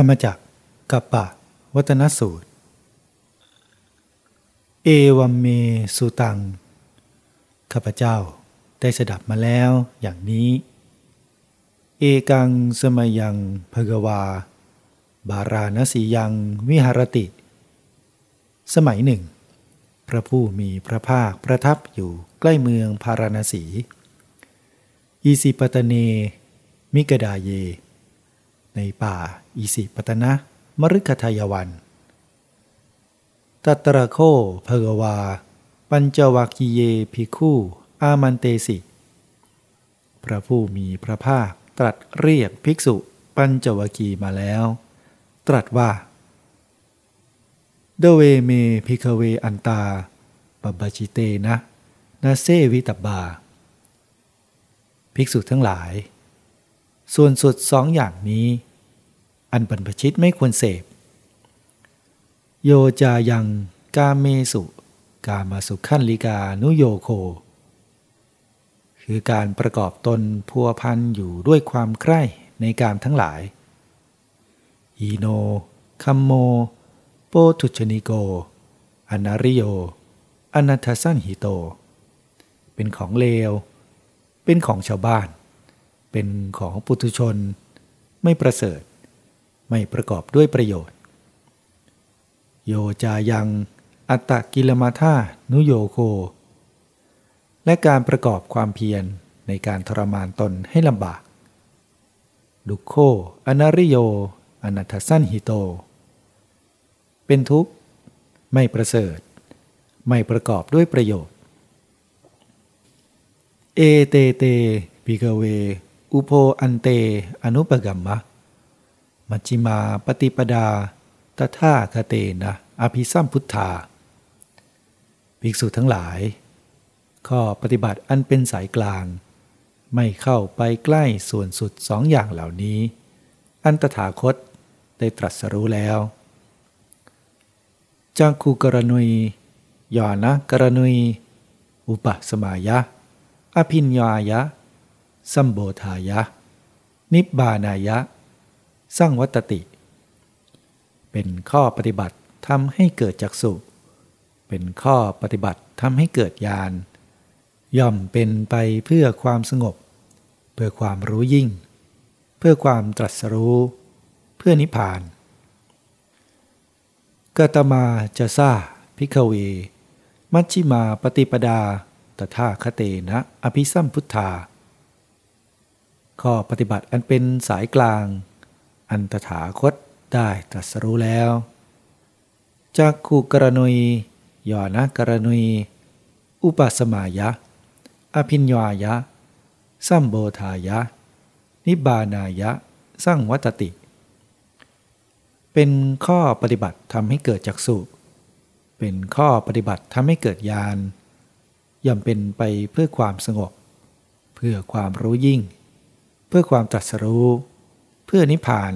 ธรรมจักกัปปะ วัตนสูตร เอวัมเมสุตัง ข้าพเจ้าได้สดับมาแล้วอย่างนี้ เอกังสมยังภกวา บารานสียังวิหารติ สมัยหนึ่ง พระผู้มีพระภาคประทับอยู่ใกล้เมืองพาราณสี อิสิปะตะเน มิคะทาเย ในป่าอิสิปตนมฤคทายวันตัตระ โข ภะคะวา ปัญจะวัคคิเยภิกขู อามันเตสิ พระผู้มีพระภาคตรัสเรียกภิกษุปัญจวัคคีย์มาแล้ว ตรัสว่าเทวเม ภิกขะเวอันตาปบาจิเตนะ นาเซวิตบา ภิกษุทั้งหลาย ส่วนสุดสองอย่างนี้ อันบรรพชิตไม่ควรเสพ โยจายังกาเมสุ กามาสุขันลิกานุโยโค คือการประกอบตนพัวพันอยู่ด้วยความใคร่ในการทั้งหลาย อีโน คัมโม โปทุชนิโก อนาริโย อนัทสันหิโต เป็นของเลว เป็นของชาวบ้าน เป็นของปุถุชน ไม่ประเสริฐ ไม่ประกอบด้วยประโยชน์ โยจายังอัตตกิลมาธานุโยโค และการประกอบความเพียรในการทรมานตนให้ลำบาก ดุโคอนาริโย อนัทสั้นหิโต เป็นทุกข์ ไม่ประเสริฐ ไม่ประกอบด้วยประโยชน์ เอเตเตปิกเว อุโพอันเต อนุปกัมมะ มัชิมาปฏิปดาตถาคเตนะ อภิสัมพุทธา ภิกษุทั้งหลาย ข้อปฏิบัติอันเป็นสายกลาง ไม่เข้าไปใกล้ส่วนสุดสองอย่างเหล่านี้ อันตถาคตได้ตรัสรู้แล้วจังคูกรณุยยอนะกรณุย อุปสมายะ อภิญญายะ สัมโบธายะ นิบบานายะ สร้างวัตติ เป็นข้อปฏิบัติทำให้เกิดจักสุเป็นข้อปฏิบัติทำให้เกิดญาณย่อมเป็นไปเพื่อความสงบ เพื่อความรู้ยิ่ง เพื่อความตรัสรู้ เพื่อนิพพานกตมาจะซาพิกเว มัชชิมาปฏิปดา ตถาคเตนะ อภิสัมพุทธา ข้อปฏิบัติอันเป็นสายกลาง อันตถาคตได้ตรัสรู้แล้วจากขูกรณุยยอนะกรณุย อุปสมายะ อภิญญายะ สัมโบธายะ นิบานายะ สร้างวัตติ เป็นข้อปฏิบัติทำให้เกิดจักสุเป็นข้อปฏิบัติทำให้เกิดญาณย่อมเป็นไปเพื่อความสงบ เพื่อความรู้ยิ่ง เพื่อความตรัสรู้ เพื่อนิพพาน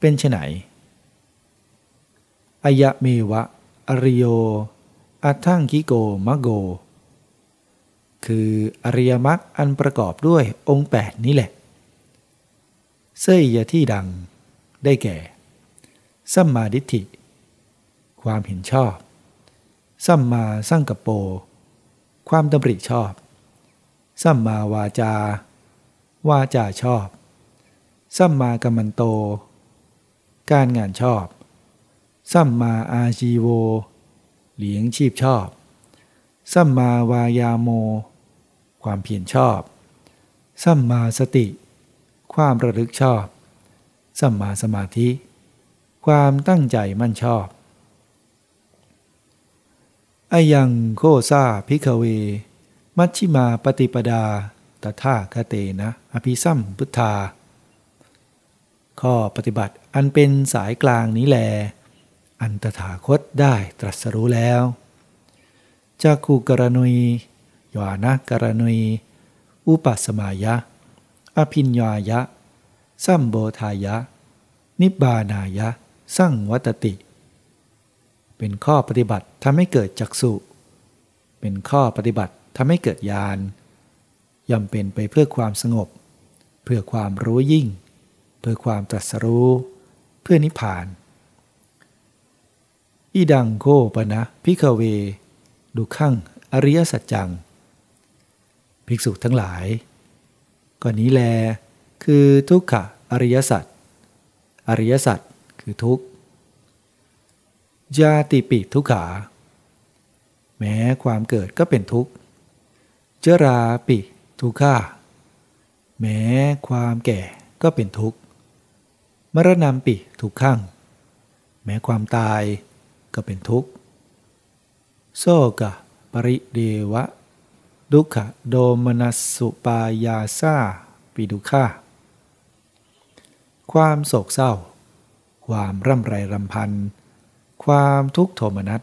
เป็นไฉนอายะเมวะ อริโยอัทังกิโกมะโก คืออริยมรรคอันประกอบด้วยองค์แปดนี้แหละ เสยยที่ดังได้แก่ สัมมาดิฏฐิ ความเห็นชอบ สัมมาสังกปโป ความดำริชอบ สัมมาวาจา วาจาชอบ สัมมากัมมันโต การงานชอบ สัมมาอาชีโว เลี้ยงชีพชอบ สัมมาวายาโม ความเพียรชอบ สัมมาสติ ความระลึกชอบ สัมมาสมาธิ ความตั้งใจมั่นชอบอายังโคซาพิกเว มัชชิมาปฏิปดา ตถาคเตนะอภิสัมพุทธา ข้อปฏิบัติอันเป็นสายกลางนี้แล อันตถาคตได้ตรัสรู้แล้วจากคูกรณุยยานะกรณุย อุปสมายะ อภิญญายะ สัมโบธายะ นิบานายะสร้างวัตติ เป็นข้อปฏิบัติทำให้เกิดจักสุเป็นข้อปฏิบัติทำให้เกิดญาณ ย่อมเป็นไปเพื่อความสงบ เพื่อความรู้ยิ่ง เพื่อความตรัสรู้ เพื่อนิพพานอีดังโคปนะพิกเว ดุขังอริยสัจจัง ภิกษุทั้งหลายก่อนนี้แล คือทุกขะอริยสัจอริยสัจคือทุกข์ญาติปิทุกขา แม้ความเกิดก็เป็นทุกข์เจราปิ ทุกขาแม้ความแก่ก็เป็นทุกข์มรณะปิทุกขังแม้ความตายก็เป็นทุกข์โซกะปริเดวะ ดุขะโดมนัสสุปายาซาปิดุขาความโศกเศร้า ความร่ำไรรำพัน ความทุกข์โทมนัส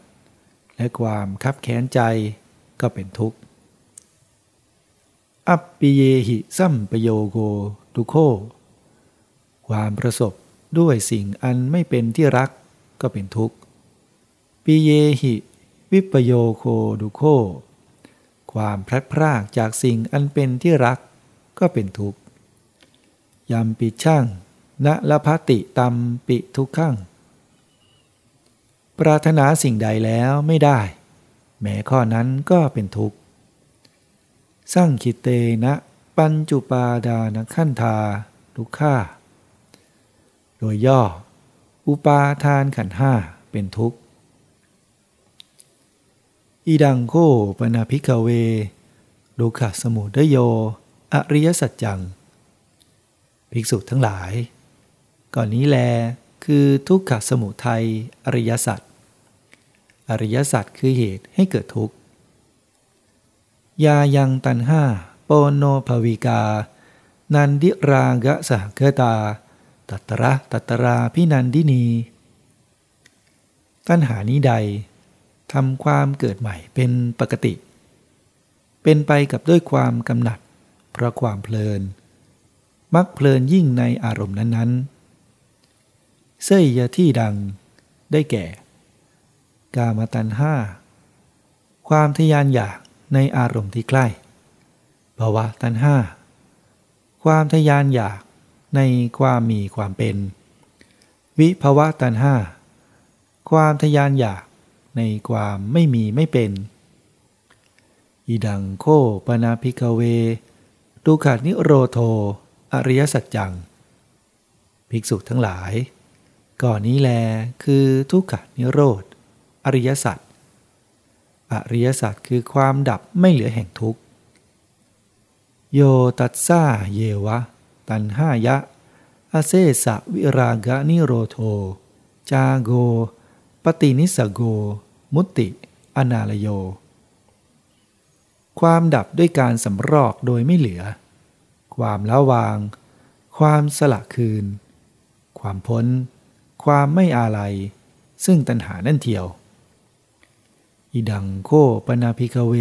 และความคับแค้นใจก็เป็นทุกข์ อัปปิเยหิซัมปโยโกทุโค ความประสบด้วยสิ่งอันไม่เป็นที่รักก็เป็นทุกข์ปิเยหิ วิปโยโคดุโค ความพลัดพรากจากสิ่งอันเป็นที่รักก็เป็นทุกข์ยามปิช่างณละพติตัมปิทุกขังปรารถนาสิ่งใดแล้วไม่ได้ แม้ข้อนั้นก็เป็นทุกข์ สร้างคิเตนะ ปัญจุปาดานขั้นธาทุกขาโดยย่อ อุปาทานขันห้าเป็นทุกข์อีดังโคปนาพิกเวดุขสมุทโย อริยสัจจัง ภิกษุทั้งหลาย ก่อนนี้แลคือทุกขสมุทัยอริยสัจอริยสัจคือเหตุให้เกิดทุกข์ ยายังตันห้าโปโนภวิกา นันดิรางะสหเกตา ตัตระตัตราพินันดินี ตัณหานี้ใดทำความเกิดใหม่เป็นปกติ เป็นไปกับด้วยความกำหนัด เพราะความเพลิน มักเพลินยิ่งในอารมณ์นั้นๆ เสยยที่ดังได้แก่ กามตัณห้า ความทยานอยาก ในอารมณ์ที่ใกล้ภาวะตัณห้าความทยานอยากในความมีความเป็น วิภาวะตัณห้าความทยานอยากในความไม่มีไม่เป็นอีดังโคปนาพิกเวตุขานิโรโท อริยสัจจัง ภิกษุทั้งหลาย ก่อนนี้แลคือทุกขานิโรธ อริยสัจ อริยสัจคือความดับไม่เหลือแห่งทุกข์ โยตัสซาเยวะ ตันหายะอาเซสะวิรากะนิโรโท จาโกปตินิสโก มุติ อนาลโย ความดับด้วยการสำรอกโดยไม่เหลือ ความละวาง ความสละคืน ความพ้น ความไม่อาลัย ซึ่งตัณหานั่นเทียว อิดังโคปนาพิกเว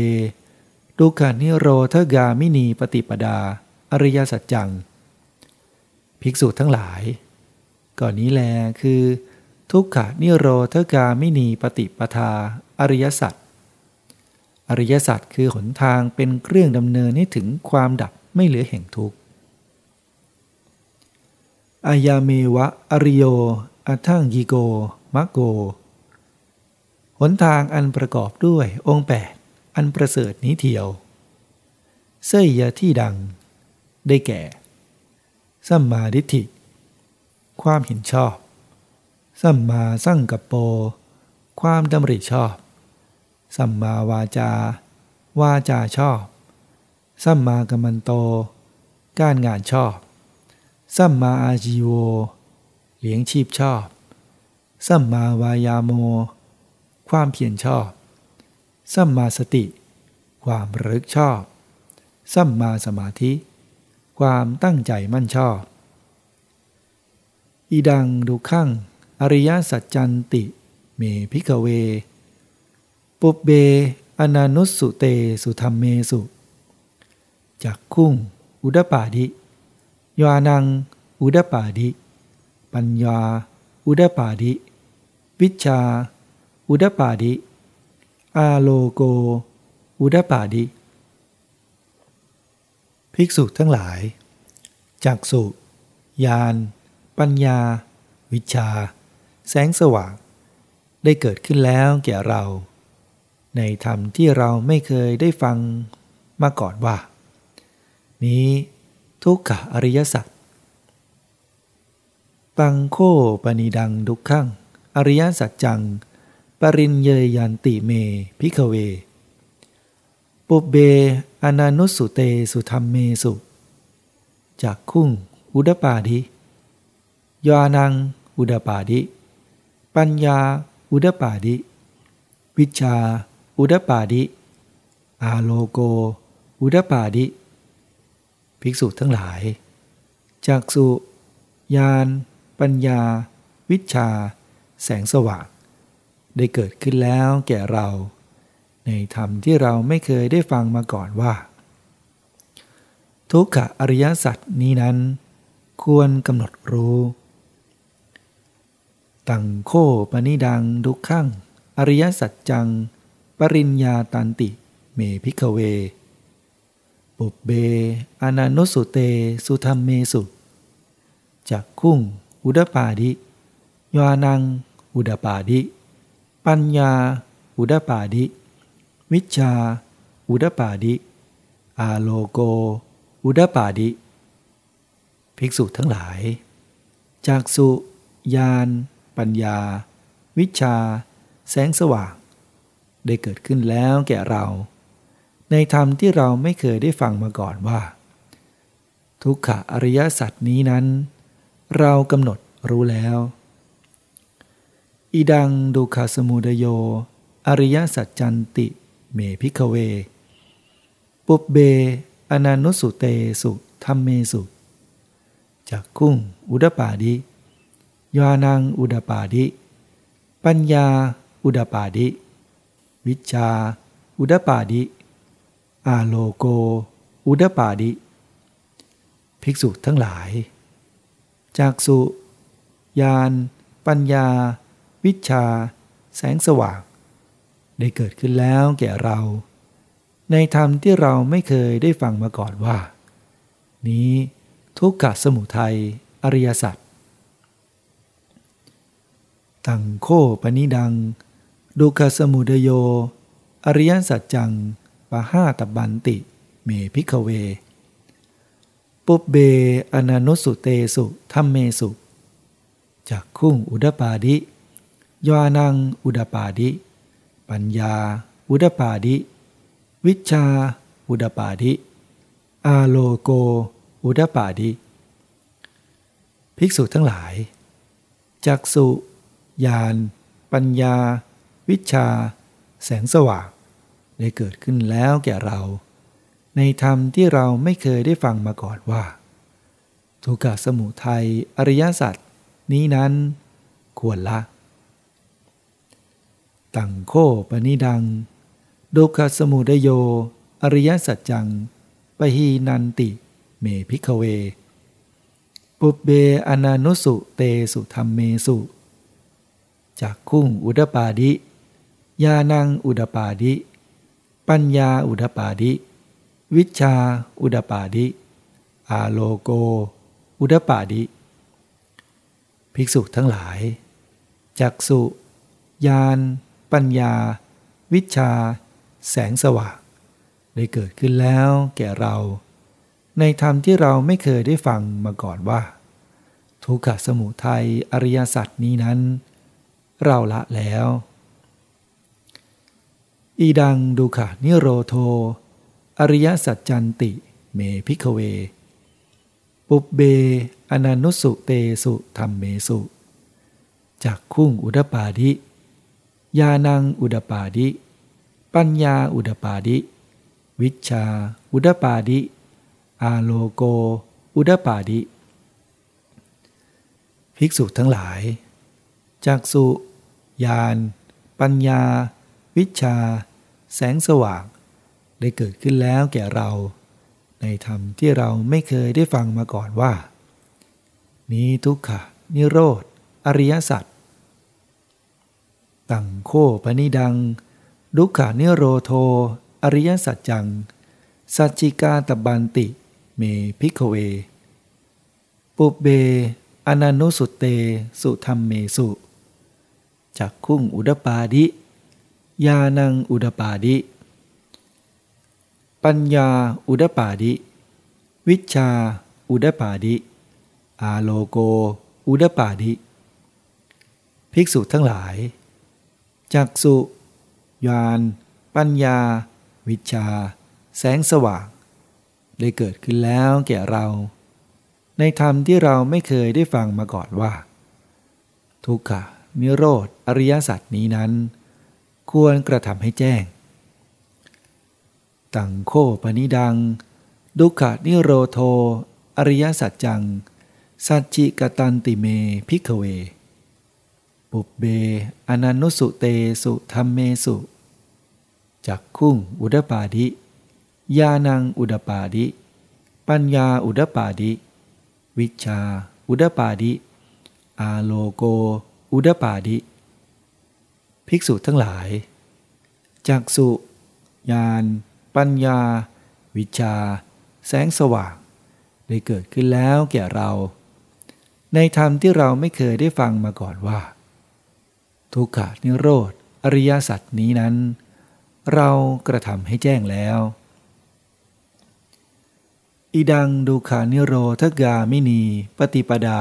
ดุกานิโรธกามินีปฏิปดา อริยสัจจัง ภิกษุทั้งหลาย ก่อนนี้แลคือ ทุกขานิโรธกามินีปฏิปทา อริยสัจอริยสัจคือหนทางเป็นเครื่องดำเนินให้ถึงความดับไม่เหลือแห่งทุกข์อายาเมวะอริโยอัทังยิโกมะโก หนทางอันประกอบด้วยองค์แปดอันประเสริฐนี้เทียว เสยยที่ดัง ได้แก่ สัมมาดิฏฐิ ความเห็นชอบ สัมมาสั่งกับโป ความดำริชอบ สัมมาวาจา วาจาชอบ สัมมากัมมันโต การงานชอบ สัมมาอาจีโว เลี้ยงชีพชอบ สัมมาวายาโม ความเพียรชอบ สัมมาสติ ความรึกชอบ สัมมาสมาธิ ความตั้งใจมั่นชอบ อีดังดูขั่งอริยสัจจันติ เมพิกเว ปุบเบ อนานุสุเตสุธรรมเมสุจักคุ้ง อุดปาดิยานัง อุดปาดิ ปัญญา อุดปาดิ วิชา อุดปาดิอาโลโก อุดปาดิ ภิกษุทั้งหลาย จักสุยานปัญญา วิชา แสงสว่าง ได้เกิดขึ้นแล้วแก่เรา ในธรรมที่เราไม่เคยได้ฟังมาก่อนว่า นี้ทุกขอริยสัจปังโคปนิดังดุขังอริยสัจจัง ปรินเยยันติเมพิกเว ปุเบอนานุสุเตสุธรรมเมสุ จากคุ้งอุดปาดิยานังอุดปาดิปัญญาอุดปาดิวิชาอุดปาดิอาโลโก อุดปาดิภิกษุทั้งหลาย จากสุญาณปัญญา วิชา แสงสว่าง ได้เกิดขึ้นแล้วแก่เรา ในธรรมที่เราไม่เคยได้ฟังมาก่อนว่า ทุกขอริยสัจนี้นั้น ควรกำหนดรู้ ตังโคปนิดังดุขังอริยสัจจัง ปริญญาตันติ เมพิกเว ปุบเบ อนานุสุเต สุธรรมเมสุจักคุ้ง อุดปาดิยานัง อุดปาดิ ปัญญา อุดปาดิ วิชา อุดปาดิ อาโลโก อุดปาดิ ภิกษุทั้งหลาย จากสุญาณปัญญา วิชา แสงสว่าง ได้เกิดขึ้นแล้วแก่เรา ในธรรมที่เราไม่เคยได้ฟังมาก่อนว่า ทุกขะอริยสัจนี้นั้น เรากำหนดรู้แล้ว อีดังดูคาสมุดโย อริยสัจจันติ เมพิกเว ปุบเบ อนันุสุเตสุธรรมเมสุจักกุ้ง อุดปาดิยานังอุดปาดิ ปัญญาอุดปาดิ วิชา อุดปาดิ อาโลโก อุดปาดิ ภิกษุทั้งหลายจากสุญาณปัญญา วิชา แสงสว่าง ได้เกิดขึ้นแล้วแก่เรา ในธรรมที่เราไม่เคยได้ฟังมาก่อนว่า นี้ทุกขสมุทัยอริยสัจตังโคปนิดัง ดุขสมุดโย อริยสัจจังปะห้าตบันติ เมพิกเว ปุบเบอนานุสุเตสุธรรมเมสุจากคุ้งอุดปาดิ ยานังอุดปาดิ ปัญญา อุดปาดิ วิชา อุดปาดิ อาโลโก อุดปาดิ ภิกษุทั้งหลาย จักสุญาณ ปัญญา วิชา แสงสว่าง ได้เกิดขึ้นแล้วแก่เรา ในธรรมที่เราไม่เคยได้ฟังมาก่อนว่า ทุกขสมุทัยอริยสัจนี้นั้นควรละ ตังโคปนิดัง ดุขสมุดโย อริยสัจจัง ปหีนันติ เมพิกเว ปุเบอนานุสุเตสุธรรมเมสุจากคุ้งอุดปาดิยานังอุดปาดิ ปัญญาอุดปาดิ วิชาอุดปาดิ อาโลโก อุดปาดิ ภิกษุทั้งหลายจักสุญาณ ปัญญา วิชา แสงสว่างได้เกิดขึ้นแล้วแก่เรา ในธรรมที่เราไม่เคยได้ฟังมาก่อนว่า ทุกขสมุทัยอริยสัจนี้นั้น เราละแล้ว อีดังดูขะนิโรโท อริยสัจจันติ เมพิกเว ปุบเบ อนันุสุเตสุธรรมเมสุจากคุ้งอุดปาดิ ยานังอุดปาดิ ปัญญาอุดปาดิ วิชาอุดปาดิ อาโลโก อุดปาดิ ภิกษุทั้งหลาย จากสุญาณ ปัญญา วิชา แสงสว่าง ได้เกิดขึ้นแล้วแก่เรา ในธรรมที่เราไม่เคยได้ฟังมาก่อนว่า นี้ทุกขะนิโรธ อริยสัจ ตังโข ปะนิทัง ทุกขะนิโรโธ อะริยะสัจจัง สัจฉิกาตัพพันติ เม ภิกขะเว ปุพเพ อะนะนุสสุเต สุธัมเมสุจักขุงอุทะปาทิ ญาณังอุทะปาทิ ปัญญาอุทะปาทิ วิชชาอุทะปาทิ อาโลโก อุดปาดิ ภิกษุทั้งหลาย จักสุยานปัญญา วิชา แสงสว่าง ได้เกิดขึ้นแล้วแก่เรา ในธรรมที่เราไม่เคยได้ฟังมาก่อนว่า ทุกขะนิโรธ อริยสัจนี้นั้น ควรกระทำให้แจ้ง ตังโคปนิดัง ทุกขะนิโรโธ อะริยะสัจจัง สัจฉิกะตันติเม ภิกขะเว ปุพเพ อะนะนุสสุเตสุธัมเมสุจักขุงอุทะปาทิ ญาณังอุทะปาทิ ปัญญาอุทะปาทิ วิชชาอุทะปาทิ อาโลโก อุทะปาทิ ภิกษุทั้งหลายจักสุญาณ ปัญญา วิชา แสงสว่าง ได้เกิดขึ้นแล้วแก่เรา ในธรรมที่เราไม่เคยได้ฟังมาก่อนว่า ทุกขานิโรธ อริยสัจนี้นั้น เรากระทำให้แจ้งแล้ว อิดังดูขานิโรธกามินี ปฏิปดา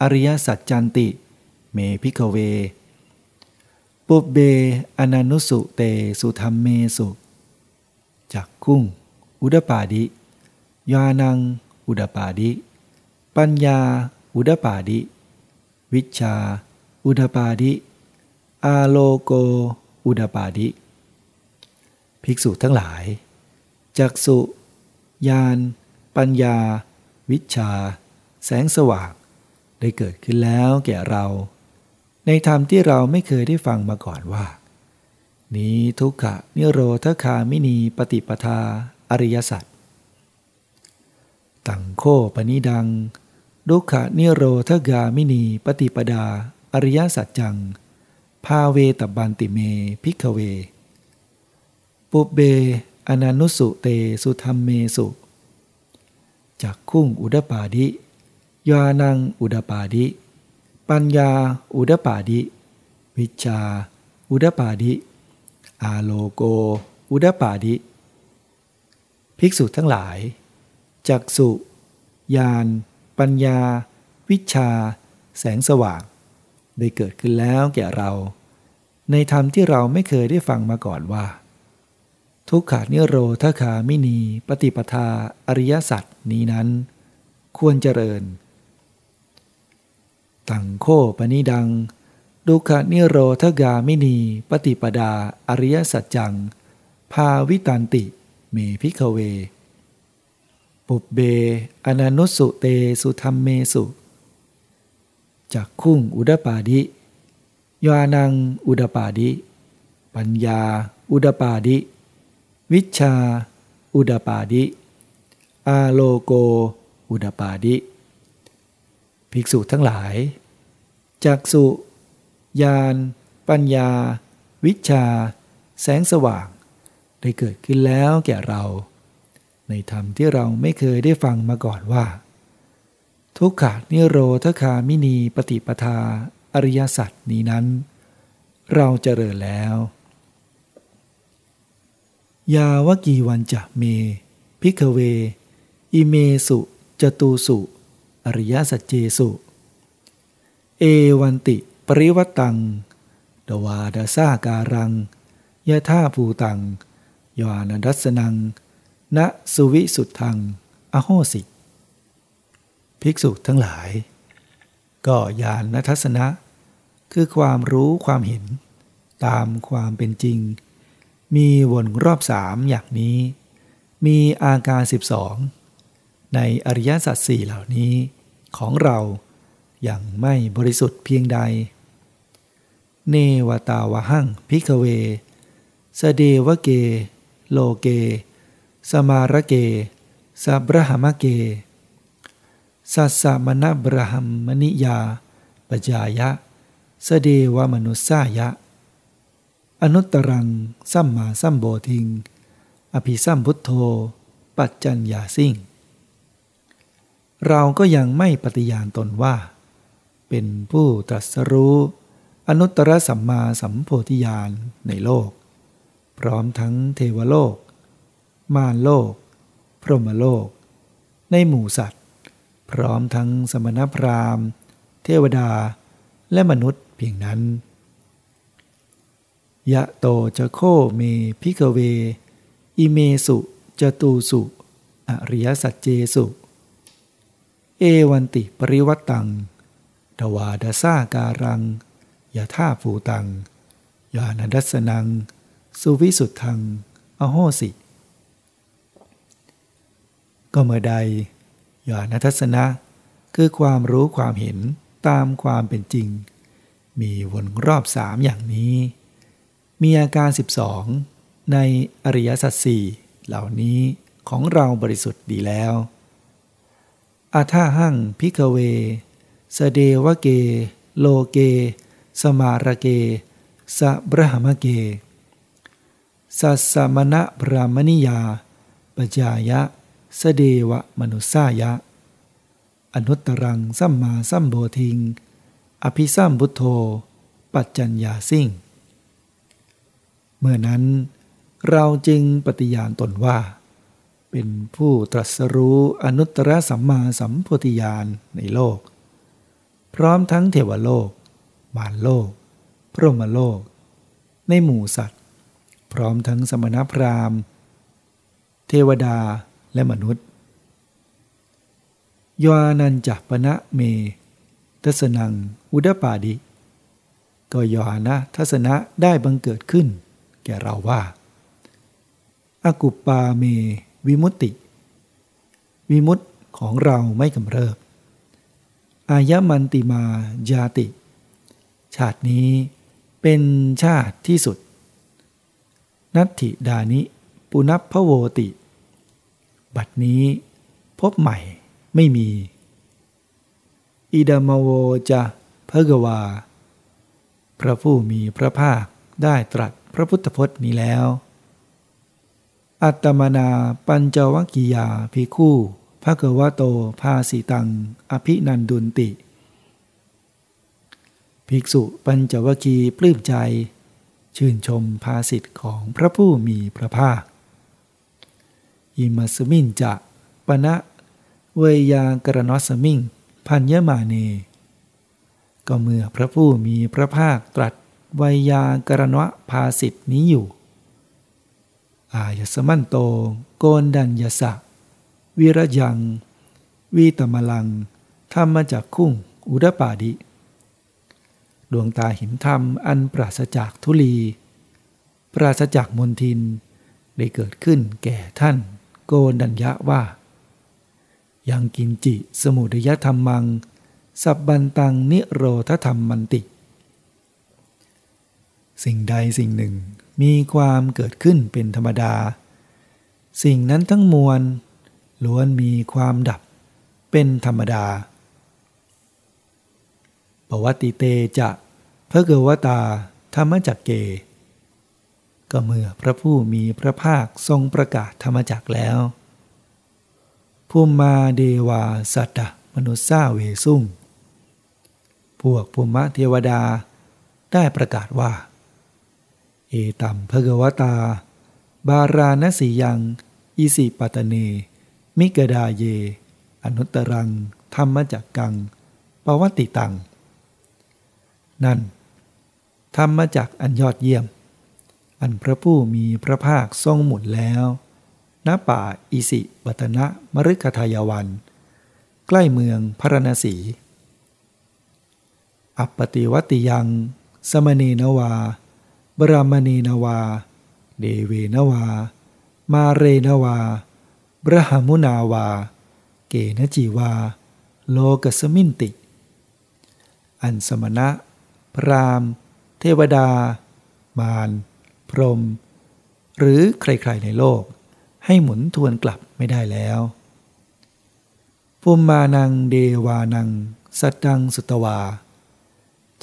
อริยสัจจันติ เมพิกเว ปุบเบอนันุสุเตสุธรรมเมสุจักคุ้ง อุดปาดิยานัง อุดปาดิ ปัญญา อุดปาดิ วิชา อุดปาดิ อาโลโก อุดปาดิ ภิกษุทั้งหลาย จักสุญาณ ปัญญา วิชา แสงสว่าง ได้เกิดขึ้นแล้วแก่เรา ในธรรมที่เราไม่เคยได้ฟังมาก่อนว่า นี้ทุกขนิโรธคามินีปฏิปทา อริยสัจตังโข ปะนิทัง ทุกขะนิโรธะคามินีปะฏิปะทา อะริยะสัจจัง ภาเวตัพพันติเม ภิกขะเว ปุพเพอนันุสุเตสุธรรมเมสุจักคุ้งอุดปาดิยานังอุดปาดิ ปัญญาอุดปาดิ วิชา อุดปาดิ อาโลโก อุดปาดิ ภิกษุทั้งหลายจักสุญาณปัญญา วิชา แสงสว่าง ได้เกิดขึ้นแล้วแก่เรา ในธรรมที่เราไม่เคยได้ฟังมาก่อนว่า ทุกขนิโรธคามินีปฏิปทาอริยสัจนี้นั้น ควรเจริญ ตังโข ปะนิทัง ทุกขะนิโรธะคามินีปะฏิปะทา อะริยะสัจจัง ภาวิตันติเม ภิกขะเวปุพเพ อะนะนุสสุเตสุธัมเมสุ จักคุ้งอุดปาดิยานังอุดปาดิ ปัญญาอุดปาดิ วิชาอุดปาดิ อาโลโกอุดปาดิ ภิกษุทั้งหลาย จากสุญาณปัญญา วิชา แสงสว่าง ได้เกิดขึ้นแล้วแก่เรา ในธรรมที่เราไม่เคยได้ฟังมาก่อนว่า ทุกขนิโรธคามินีปฏิปทา อริยสัจนี้นั้น เราเจริญแล้ว ยาวะกีวัญจะเม ภิกขะเว อิเมสุ จะตูสุ อะริยะสัจเจสุ เอวันติปะริวัฏฏัง ทวาทะสาการังยะถาภูตัง ญาณะทัสสะนัง ณสุวิสุทธัง อโหสิ ภิกษุทั้งหลาย ก็ญาณทัศนะ คือความรู้ความเห็น ตามความเป็นจริง มีวนรอบสามอย่างนี้ มีอาการสิบสองในอริยสัจสี่เหล่านี้ของเราอย่างไม่บริสุทธิ์เพียงใด เนวตาวหังพิกเว สเดวเก โลเก สมารเกสับรหมเก สัสสมณบรหัมมณิยาปจายะ สเดวมนุสายะ อนุตรัง สัมมาสัมโบทิง อภิสัมพุทโธ ปัจจัญญาสิ่ง เราก็ยังไม่ปฏิญาณตนว่า เป็นผู้ตรัสรู้ อนุตตรสัมมาสัมโพธิญาณในโลก พร้อมทั้งเทวโลก มารโลก พรหมโลก ในหมู่สัตว พร้อมทั้งสมณพราหมณ์ เทวดา และมนุษย์เพียงนั้น ยะโตจะโคเมพิกเว อิเมสุจตูสุ อริยสัจเจสุ เอวันติปริวัตตังทวาดาซาการังยะท่าภูตังยานัดัสนัง สุวิสุทธัง อโหสิ ก็เมื่อใด ยานทัศนะ คือความรู้ความเห็นตามความเป็นจริง มีวนรอบสามอย่างนี้ มีอาการ 12 ในอริยสัจสี่เหล่านี้ของเราบริสุทธิ์ดีแล้วอะถาหัง ภิกขะเว สะเทวะเก โลเก สะมาระเก สะพรัหมะเก สัสสะมะณะพราหมะณิยา ปะชายะ สะเทวะมะนุสสายะ อะนุตตะรังสัมมาสัมโพธิง อะภิสัมพุทโธ ปัจจัญญาสิง เมื่อนั้น เราจึงปฏิญาณตนว่า เป็นผู้ตรัสรู้อนุตตรสัมมาสัมโพธิญาณในโลก พร้อมทั้งเทวโลก มารโลก พรหมโลก ในหมู่สัตว์ พร้อมทั้งสมณพราหมณ์ เทวดา และมนุษย์ยานันจัปณะเม ทัศนัง อุดปาดิ ก็ยานะทัศนะได้บังเกิดขึ้น แก่เราว่าอากุปปาเม วิมุตติ วิมุตติของเราไม่กำเริบ อายมันติมาญาติ ชาตินี้เป็นชาติที่สุด นัตถิดานิ ปุนัพพโวติ บัดนี้พบใหม่ไม่มี อิดามโวจะพระกวา พระผู้มีพระภาคได้ตรัสพระพุทธพจน์นี้แล้ว อัตมนาปัญจวัคคียาภิคู่พระกวะโตภาสิตัง อภินันดุนติ ภิกษุปัญจวัคคีปลื้มใจ ชื่นชมภาสิทธิ์ของพระผู้มีพระภาค อิมัสมินจะปณะเวยากรณสมิงพันยมาเน ก็เมื่อพระผู้มีพระภาคตรัสวยากรณะภาสิทธินี้อยู่ อายสมันโต โกนดัญยสะ วิรยัง วีตมลัง ธรรมจากคุ้ง อุดปาดิ ดวงตาเห็นธรรมอันปราศจากทุลี ปราศจากมนทิน ได้เกิดขึ้นแก่ท่าน โกนดัญยะว่า ยังกินจิสมุทยธรรมัง สับบันตังนิโรธธรรมมันติ สิ่งใดสิ่งหนึ่งมีความเกิดขึ้นเป็นธรรมดา สิ่งนั้นทั้งมวลล้วนมีความดับเป็นธรรมดาปวัติเตจะพระเกวตาธรรมจักเก ก็เมื่อพระผู้มีพระภาคทรงประกาศธรรมจักแล้วภูมิมาเดวาสัตตมนุษย์าเวซุ่งพวกภูมิเทวดาได้ประกาศว่า เอตัมภกวตา บาราณสียัง อิสิปตเน มิกดาเย อนุตรัง ธรรมจักกัง ปวัติตัง นั่น ธรรมจักอันยอดเยี่ยม อันพระผู้มีพระภาคทรงหมุนแล้วณป่าอิสิวัตนะมฤคทายวัน ใกล้เมืองพรณสี อัปปติวัติยัง สมณีนวา บรามณีนวา เดเวนวา มาเรนวา บรหมุนาวา เกนจีวา โลกสมินติ อันสมณะ พราม เทวดา มาร พรหมหรือใครๆในโลก ให้หมุนทวนกลับไม่ได้แล้วภูมมานังเดวานัง สัตตังสุตวา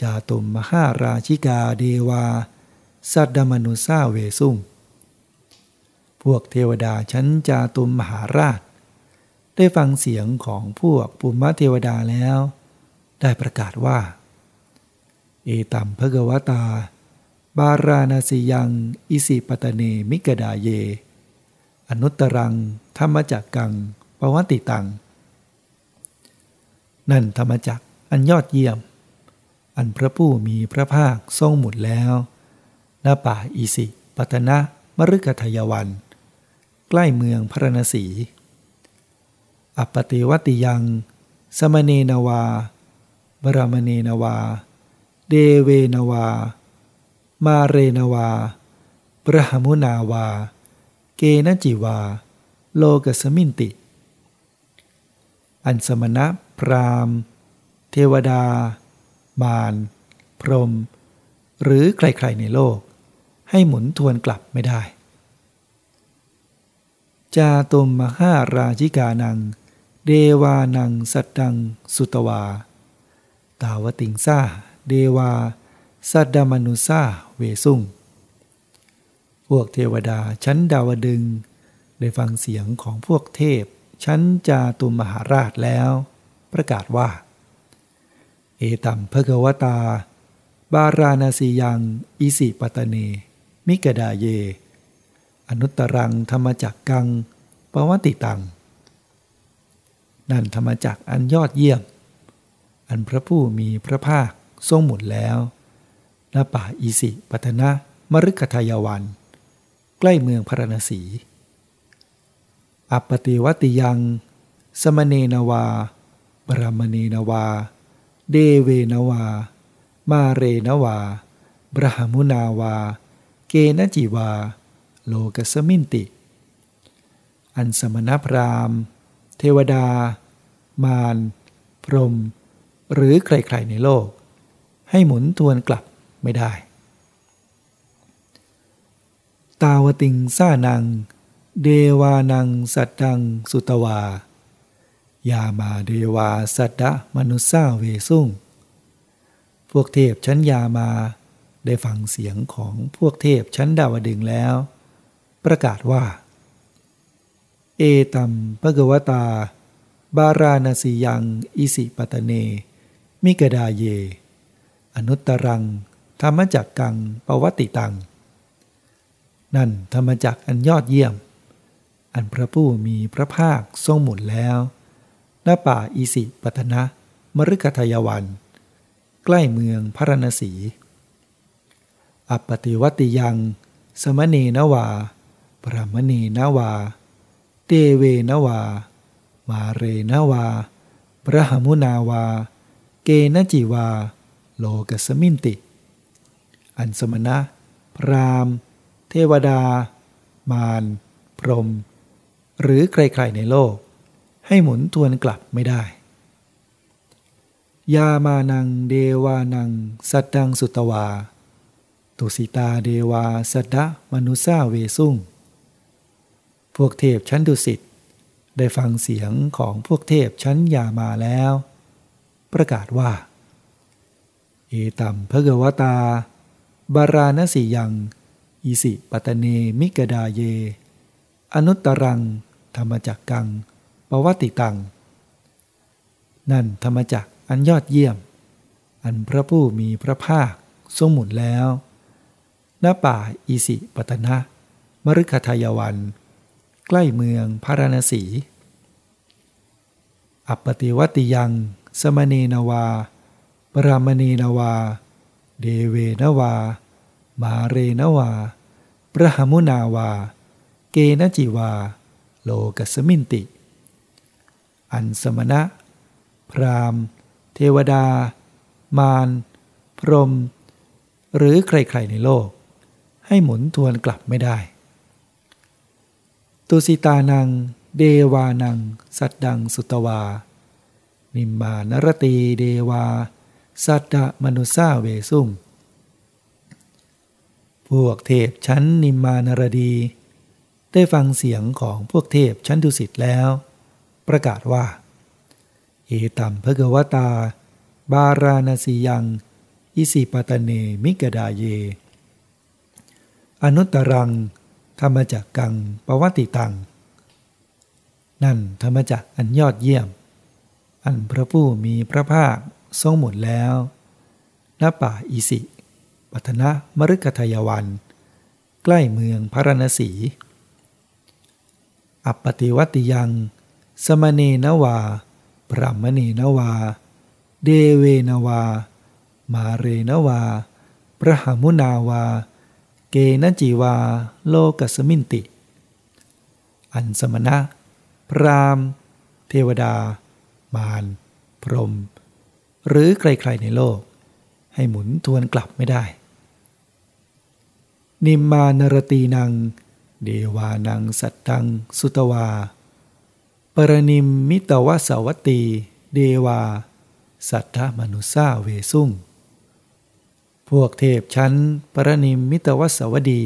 จาตุมมหาราชิกาเดวา สัตดมนุสาเวสุงพวกเทวดาชั้นจาตุมมหาราช ได้ฟังเสียงของพวกปุมมะเทวดาแล้ว ได้ประกาศว่า เอตัมภกวตา บาราณสียังอิสิปตเนมิกดาเย อนุตตรัง ธรรมจักกัง ปวัติตัง นั่นธรรมจักอันยอดเยี่ยม อันพระผู้มีพระภาคทรงหมุดแล้วณป่าอิสิปตนะมฤคทายวัน ใกล้เมืองพระนศีอปติวัติยัง สมเนนวา บรมเนนวา เดเวนวา มาเรนวาปรหมุนาวา เกนจิวา โลกสมินติ อันสมณะพราม เทวดา มารพรหมหรือใครๆในโลก ให้หมุนทวนกลับไม่ได้ จาตุมมหาราชิกานัง เดวานังสัตดัง สุตวา ตาวติงซาเดวา สัตดมนุซาเวสุงพวกเทวดาชั้นดาวดึงได้ฟังเสียงของพวกเทพ ชั้นจาตุมหาราชแล้ว ประกาศว่า เอตัมภกวตา บาราณสียัง อิสิปตเน มิกดาเย อนุตรังธรรมจักกังปวัติตัง นั่นธรรมจักอันยอดเยี่ยม อันพระผู้มีพระภาคทรงหมุนแล้ว ณป่าอิสิปัตนะมฤคทายวัน ใกล้เมืองพระนศีอัปปติวติยัง สมเนนวาบรมเนนวา เดเวนวา มาเรนวา บรหมุนาวา เกนจิวา โลกสมินติ อันสมณพราหมณ์ เทวดา มาร พรหมหรือใครๆในโลก ให้หมุนทวนกลับ ไม่ได้ ตาวติงซ่านัง เดวานังสัตดังสุตวายามาเดวาสัตดะมนุษาเวสุ่ง พวกเทพชั้นยามาได้ฟังเสียงของพวกเทพชั้นดาวดึงแล้ว ประกาศว่า เอตัมปะกวตา บาราณสียังอิสิปตเน มิกดาเย อนุตตรัง ธรรมจักกังปวติตัง นั่นธรรมจักอันยอดเยี่ยม อันพระผู้มีพระภาคทรงหมุนแล้วณป่าอิสิปตนะมฤคทายวัน ใกล้เมืองพระนศี อัปปติวติยัง สมณีนวาปรมณีนวา เตเวนวา มาเรนวา พระหมุนาวา เกนจิวา โลกสมินติ อันสมณะ พรามเทวดา มารพรหมหรือใครๆในโลก ให้หมุนทวนกลับไม่ได้ ยามานังเดวานัง สัตดังสุตวา ตุสิตาเดวาสัตดะมนุษาเวสุ่งพวกเทพชั้นดุสิตได้ฟังเสียงของพวกเทพชั้นยามาแล้ว ประกาศว่า เอตัมพระกวตา บาราณสียังอิสิปตเนมิกดาเย อนุตรัง ธรรมจักกัง ปวติตัง นั่นธรรมจักอันยอดเยี่ยม อันพระผู้มีพระภาคทรงหมุนแล้วณป่าอิสิปตนะมฤคทายวัน ใกล้เมืองพาราณสี อัปปติวติยัง สมณีนาวา ปรามณีนาวา เดเวนวา มาเรนวาปรหมุนาวา เกนจิวา โลกสมินติ อันสมณะ พรามเทวดา มารพรหมหรือใครๆในโลก ให้หมุนทวนกลับไม่ได้ ตุสิตานัง เดวานัง สัตดังสุตวา นิมมานรตีเดวา สัตตมนุษาเวสุ่งพวกเทพชั้นนิมมานรดี ได้ฟังเสียงของพวกเทพชั้นดุสิตแล้ว ประกาศว่าเอตัมภกวตา บาราณสียัง อิสิปตเนมิกดาเย อนุตรัง ธรรมจักกังปวัติตัง นั่นธรรมจักอันยอดเยี่ยม อันพระผู้มีพระภาค ทรงหมุนแล้วณป่าอิสิ ปัทนะมฤคทายวัน ใกล้เมืองพระนศีอัปปติวัติยัง สมเนนวาปรามเนนวา เดเวนวา มาเรนวา พระหมุนาวา เกนจีวา โลกสมินติ อันสมณะ พรามเทวดา มาร พรหม หรือใครๆในโลก ให้หมุนทวนกลับไม่ได้ นิมมานรตีนัง เดวานังสัตตัง สุตวา ปรนิมมิตวสวตี เดวา สัทธมนุสาเวสุ่ง พวกเทพชั้น ปรนิมมิตวสวดี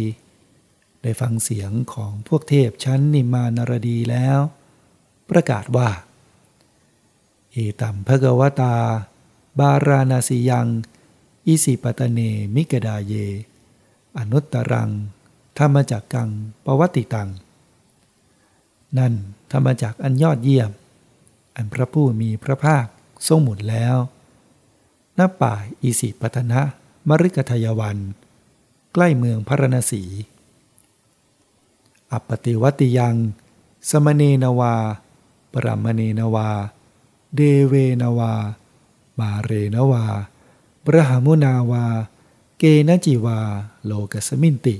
ได้ฟังเสียงของพวกเทพชั้นนิมานรดีแล้ว ประกาศว่าเอตัมภะกวตา บาราณาสียัง อิสิปตเนมิกดาเย อนุตตรัง ธรรมจักกังปวัติตัง นั่นธรรมจักอันยอดเยี่ยม อันพระผู้มีพระภาคทรงหมุนแล้วณป่าอิสิปตนะมฤคทายวัน ใกล้เมืองพระนศีอัปปติวัติยัง สมเนนวา ปรมเนนวา เดเวนวา มาเรนวาบรหมุนาวา เกนจิวา โลกสมินติ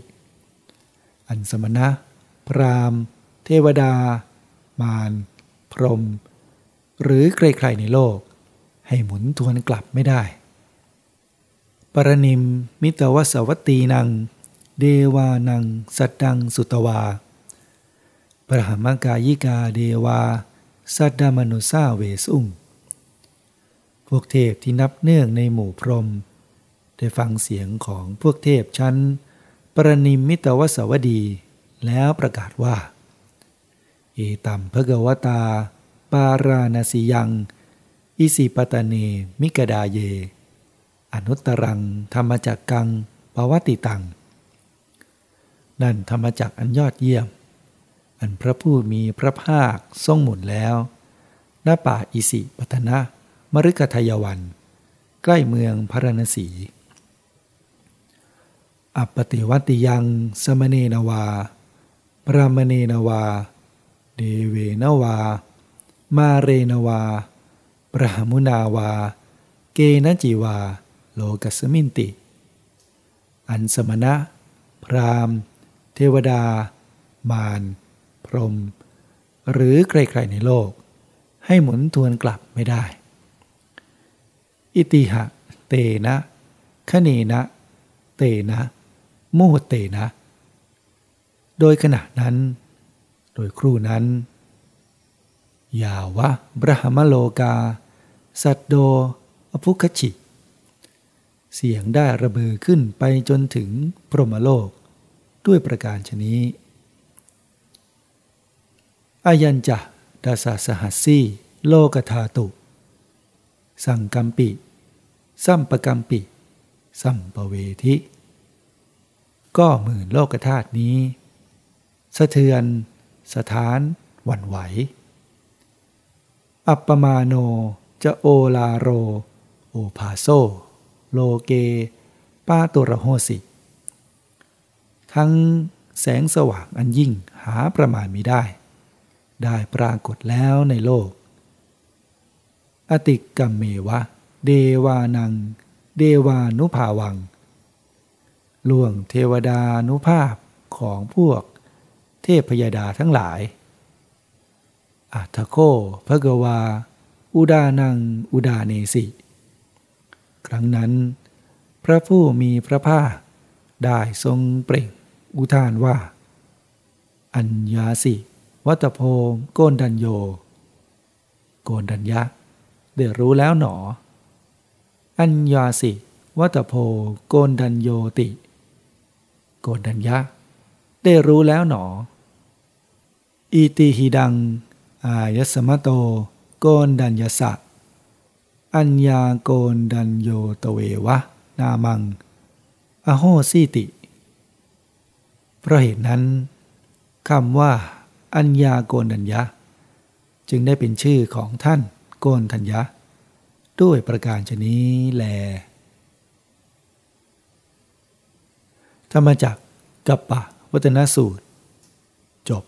อันสมณะ พรามเทวดา มาร พรหมหรือใครๆในโลก ให้หมุนทวนกลับไม่ได้ ปรนิมมิตวสวัตตีนัง เดวานัง สัตดังสุตวา ปรหมกายิกาเดวา สัตดามนุสาเวสุง วกเทพที่นับเนื่องในหมู่พรหมได้ฟังเสียงของพวกเทพชั้น ปรนิมมิตวสวดี แล้วประกาศว่า เอตัมภกวตา ปาราณสียัง อิสิปตเนมิกดาเย อนุตรัง ธรรมจักกังปวัติตัง นั่นธรรมจักอันยอดเยี่ยม อันพระผู้มีพระภาคทรงหมุนแล้วหน้าป่าอิสิปตนะ มฤคทายวัน ใกล้เมืองพระนศีอัปติวัติยังสมเนนวาปรามเนนวา เดเวนวา มาเรนวา ปรหมุนาวา เกนจิวา โลกัสมินติ อันสมณะ พรามเทวดา มาร พรหมหรือใครๆในโลก ให้หมุนทวนกลับไม่ได้ อิติหะ เตนะคเนนะ เตนะมุหเตนะ โดยขณะนั้น โดยครู่นั้น ยาวะบรหมโลกา สัตโดอภุคชิเสียงได้ระเบือขึ้นไปจนถึงพรหมโลก ด้วยประการชนี้ อายัญจะดาสาสหัสซี่โลกธาตุ สังกัมปิ สัมปกัมปิ สัมปเวทิ ก็หมื่นโลกธาตุนี้ สะเทือน สถาน หวั่นไหว อัปปมาโนจะโอลาโร โอภาโซ โลเก ป้าตุระโหสิ ทั้งแสงสว่างอันยิ่งหาประมาณมิได้ ได้ปรากฏแล้วในโลก อติกัมเมวะ เดวานัง เดวานุภาวัง ล่วงเทวดานุภาพของพวกเทพพยดาทั้งหลาย อัทโคพระกวา อุดานัง อุดาเนสิ ครั้งนั้น พระผู้มีพระภาคได้ทรงเปล่งอุทานว่า อัญญาสิ วัตโพโกนดัญโย โกนดัญญะ ได้รู้แล้วหนอ อัญญาสิ วัตโพโกนดัญโยติ โกนดัญญะ ได้รู้แล้วหนอ อิติหิดัง อายสมโต โกนดัญญสะ อัญญาโกนดันโยตเววะ นามัง อโหสิติ เพราะเหตุนั้นคำว่า อัญญาโกนดัญญะ จึงได้เป็นชื่อของท่านโกนทัญญะ ด้วยประการชนี้แล ธรรมจักกับปะวัตนสูตร จบ